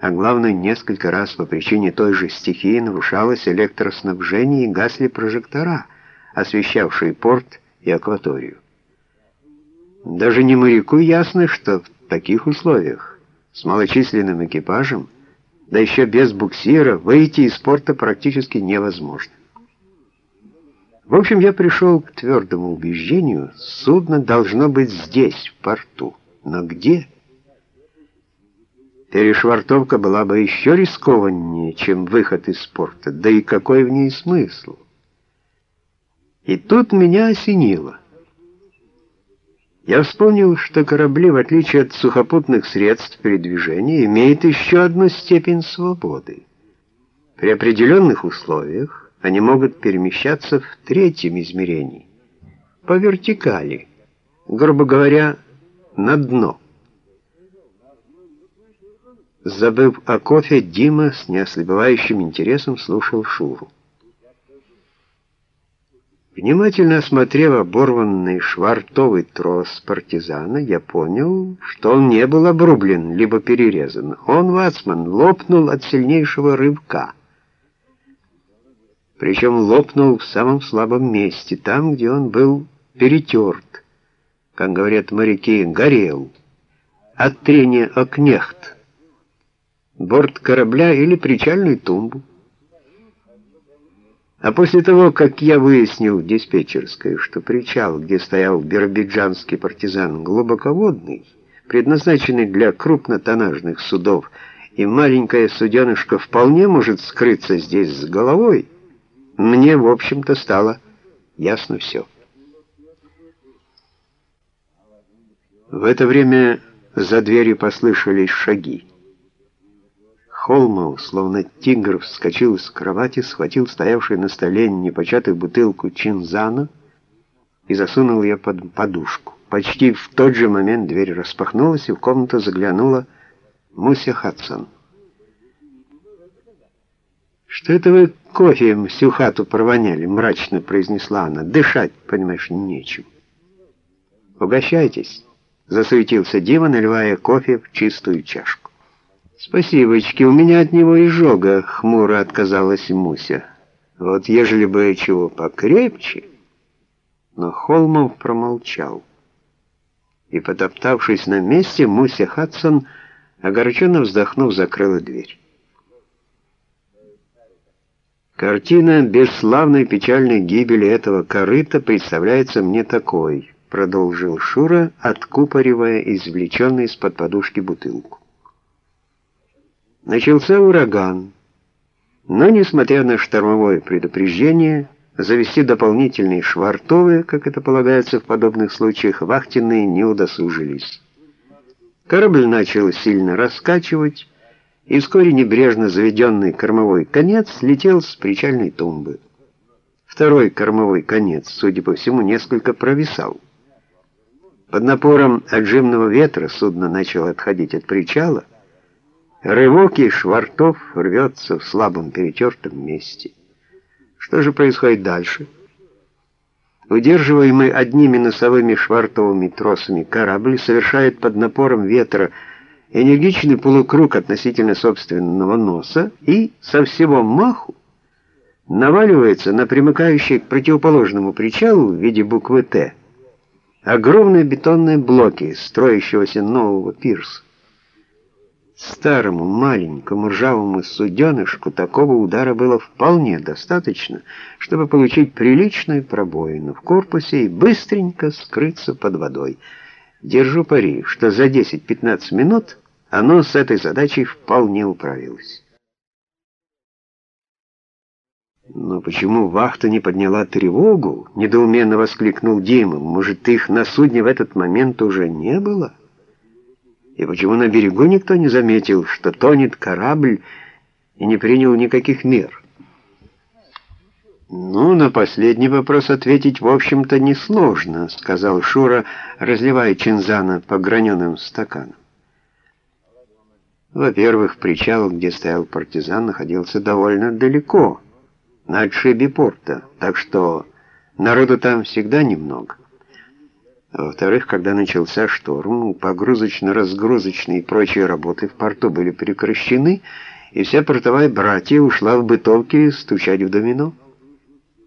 а главное, несколько раз по причине той же стихии нарушалось электроснабжение и гасли прожектора, освещавшие порт и акваторию. Даже не моряку ясно, что в таких условиях, с малочисленным экипажем, да еще без буксира, выйти из порта практически невозможно. В общем, я пришел к твердому убеждению, судно должно быть здесь, в порту. Но где? Перешвартовка была бы еще рискованнее, чем выход из порта, да и какой в ней смысл? И тут меня осенило. Я вспомнил, что корабли, в отличие от сухопутных средств передвижения, имеют еще одну степень свободы. При определенных условиях они могут перемещаться в третьем измерении, по вертикали, грубо говоря, на дно. Забыв о кофе, Дима с неослабевающим интересом слушал Шуру. Внимательно осмотрев оборванный швартовый трос партизана, я понял, что он не был обрублен, либо перерезан. Он, вацман, лопнул от сильнейшего рывка. Причем лопнул в самом слабом месте, там, где он был перетерт, как говорят моряки, горел, от трения о кнехт, борт корабля или причальную тумбу. А после того, как я выяснил в диспетчерской, что причал, где стоял биробиджанский партизан, глубоководный, предназначенный для крупнотоннажных судов, и маленькая суденышка вполне может скрыться здесь с головой, мне, в общем-то, стало ясно все. В это время за дверью послышались шаги. Холмов, словно тигр, вскочил с кровати, схватил стоявшую на столе непочатую бутылку чинзана и засунул ее под подушку. Почти в тот же момент дверь распахнулась, и в комнату заглянула Муся Хадсон. «Что это вы кофе всю хату провоняли?» — мрачно произнесла она. «Дышать, понимаешь, нечем». «Угощайтесь», — засуетился Дима, наливая кофе в чистую чашку. «Спасибочки, у меня от него изжога», — хмуро отказалась Муся. «Вот ежели бы чего покрепче...» Но Холмов промолчал. И, потоптавшись на месте, Муся Хадсон, огорченно вздохнув, закрыла дверь. Картина бесславной печальной гибели этого корыта представляется мне такой, продолжил Шура, откупоривая извлеченную из-под подушки бутылку. Начался ураган, но, несмотря на штормовое предупреждение, завести дополнительные швартовые, как это полагается в подобных случаях, вахтенные не удосужились. Корабль начал сильно раскачивать, и вскоре небрежно заведенный кормовой конец летел с причальной тумбы. Второй кормовой конец, судя по всему, несколько провисал. Под напором отжимного ветра судно начало отходить от причала, Рывок и швартов рвется в слабом перетертом месте. Что же происходит дальше? Удерживаемый одними носовыми швартовыми тросами корабль совершает под напором ветра энергичный полукруг относительно собственного носа и со всего маху наваливается на примыкающий к противоположному причалу в виде буквы «Т» огромные бетонные блоки строящегося нового пирса. Старому, маленькому, ржавому суденышку такого удара было вполне достаточно, чтобы получить приличную пробоину в корпусе и быстренько скрыться под водой. Держу пари, что за 10-15 минут оно с этой задачей вполне управилось. «Но почему вахта не подняла тревогу?» — недоуменно воскликнул Дима. «Может, их на судне в этот момент уже не было?» И почему на берегу никто не заметил, что тонет корабль и не принял никаких мер? «Ну, на последний вопрос ответить, в общем-то, несложно», — сказал Шура, разливая чинзана по граненым стаканам. Во-первых, причал, где стоял партизан, находился довольно далеко, на отшибе порта, так что народу там всегда немного. Во-вторых, когда начался шторм, погрузочно-разгрузочные и прочие работы в порту были прекращены, и вся портовая братья ушла в бытовки стучать в домино.